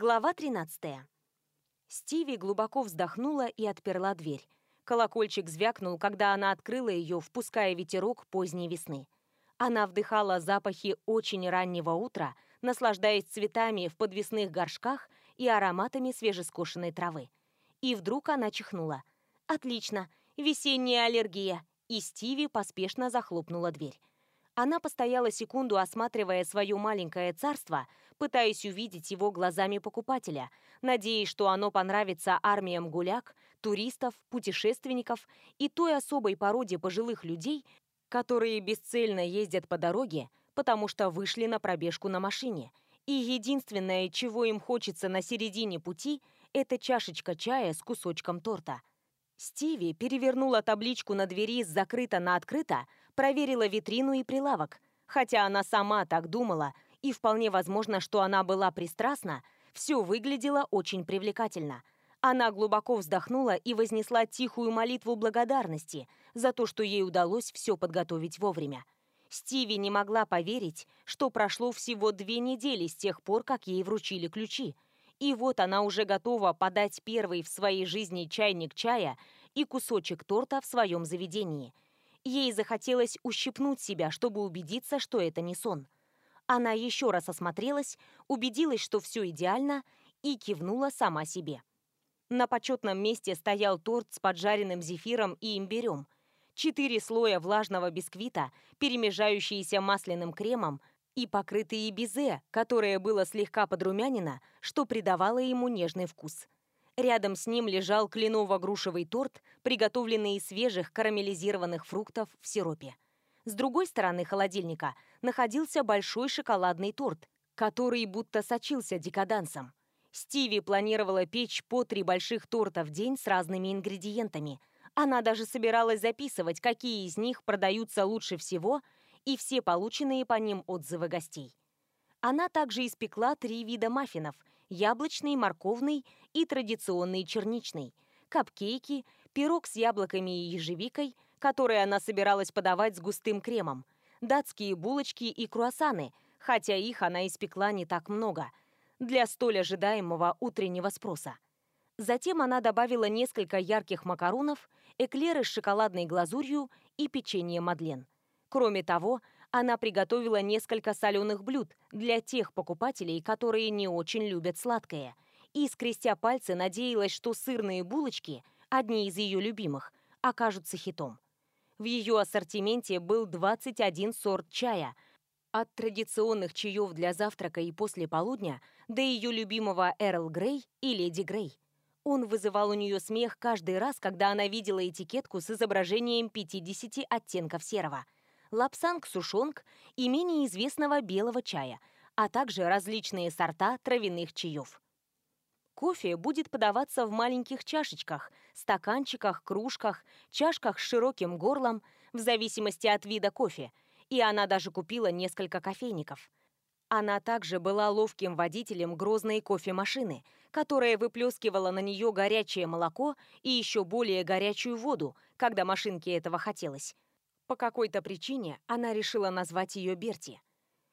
Глава 13. Стиви глубоко вздохнула и отперла дверь. Колокольчик звякнул, когда она открыла ее, впуская ветерок поздней весны. Она вдыхала запахи очень раннего утра, наслаждаясь цветами в подвесных горшках и ароматами свежескошенной травы. И вдруг она чихнула. «Отлично! Весенняя аллергия!» И Стиви поспешно захлопнула дверь. Она постояла секунду, осматривая свое маленькое царство, пытаясь увидеть его глазами покупателя, надеясь, что оно понравится армиям гуляк, туристов, путешественников и той особой породе пожилых людей, которые бесцельно ездят по дороге, потому что вышли на пробежку на машине. И единственное, чего им хочется на середине пути, это чашечка чая с кусочком торта. Стиви перевернула табличку на двери с «закрыто» на «открыто», проверила витрину и прилавок. Хотя она сама так думала, и вполне возможно, что она была пристрастна, все выглядело очень привлекательно. Она глубоко вздохнула и вознесла тихую молитву благодарности за то, что ей удалось все подготовить вовремя. Стиви не могла поверить, что прошло всего две недели с тех пор, как ей вручили ключи. И вот она уже готова подать первый в своей жизни чайник чая и кусочек торта в своем заведении – Ей захотелось ущипнуть себя, чтобы убедиться, что это не сон. Она еще раз осмотрелась, убедилась, что все идеально, и кивнула сама себе. На почетном месте стоял торт с поджаренным зефиром и имбирем. Четыре слоя влажного бисквита, перемежающиеся масляным кремом, и покрытые безе, которое было слегка подрумянено, что придавало ему нежный вкус. Рядом с ним лежал кленово-грушевый торт, приготовленный из свежих карамелизированных фруктов в сиропе. С другой стороны холодильника находился большой шоколадный торт, который будто сочился декадансом. Стиви планировала печь по три больших торта в день с разными ингредиентами. Она даже собиралась записывать, какие из них продаются лучше всего, и все полученные по ним отзывы гостей. Она также испекла три вида маффинов – яблочный, морковный и традиционный черничный, капкейки, пирог с яблоками и ежевикой, которые она собиралась подавать с густым кремом, датские булочки и круассаны, хотя их она испекла не так много, для столь ожидаемого утреннего спроса. Затем она добавила несколько ярких макаронов, эклеры с шоколадной глазурью и печенье Мадлен. Кроме того, она приготовила несколько соленых блюд для тех покупателей, которые не очень любят сладкое. И, скрестя пальцы, надеялась, что сырные булочки, одни из ее любимых, окажутся хитом. В ее ассортименте был 21 сорт чая, от традиционных чаев для завтрака и после полудня до ее любимого Эрл Грей и Леди Грей. Он вызывал у нее смех каждый раз, когда она видела этикетку с изображением 50 оттенков серого – лапсанг сушонг, менее известного белого чая, а также различные сорта травяных чаев. Кофе будет подаваться в маленьких чашечках, стаканчиках, кружках, чашках с широким горлом, в зависимости от вида кофе, и она даже купила несколько кофейников – она также была ловким водителем грозной кофемашины, которая выплескивала на нее горячее молоко и еще более горячую воду, когда машинке этого хотелось. По какой-то причине она решила назвать ее Берти.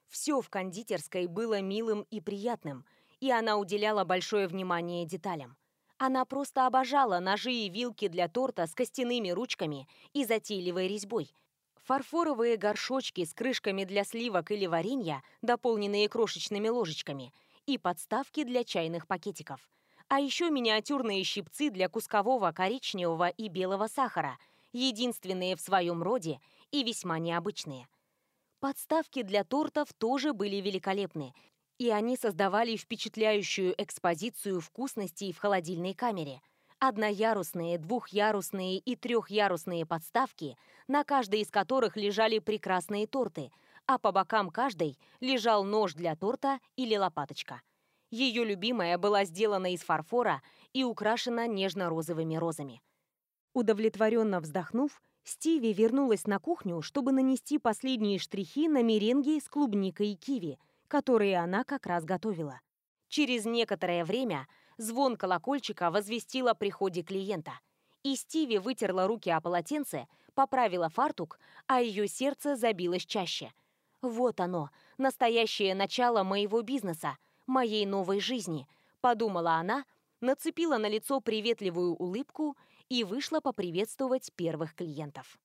Все в кондитерской было милым и приятным, и она уделяла большое внимание деталям. Она просто обожала ножи и вилки для торта с костяными ручками и затейливой резьбой. Фарфоровые горшочки с крышками для сливок или варенья, дополненные крошечными ложечками, и подставки для чайных пакетиков. А еще миниатюрные щипцы для кускового коричневого и белого сахара – единственные в своем роде и весьма необычные. Подставки для тортов тоже были великолепны, и они создавали впечатляющую экспозицию вкусностей в холодильной камере. Одноярусные, двухярусные и трехярусные подставки, на каждой из которых лежали прекрасные торты, а по бокам каждой лежал нож для торта или лопаточка. Ее любимая была сделана из фарфора и украшена нежно-розовыми розами. Удовлетворенно вздохнув, Стиви вернулась на кухню, чтобы нанести последние штрихи на меренги с клубникой и киви, которые она как раз готовила. Через некоторое время звон колокольчика возвестил о приходе клиента, и Стиви вытерла руки о полотенце, поправила фартук, а ее сердце забилось чаще. «Вот оно, настоящее начало моего бизнеса, моей новой жизни», — подумала она, нацепила на лицо приветливую улыбку и вышла поприветствовать первых клиентов.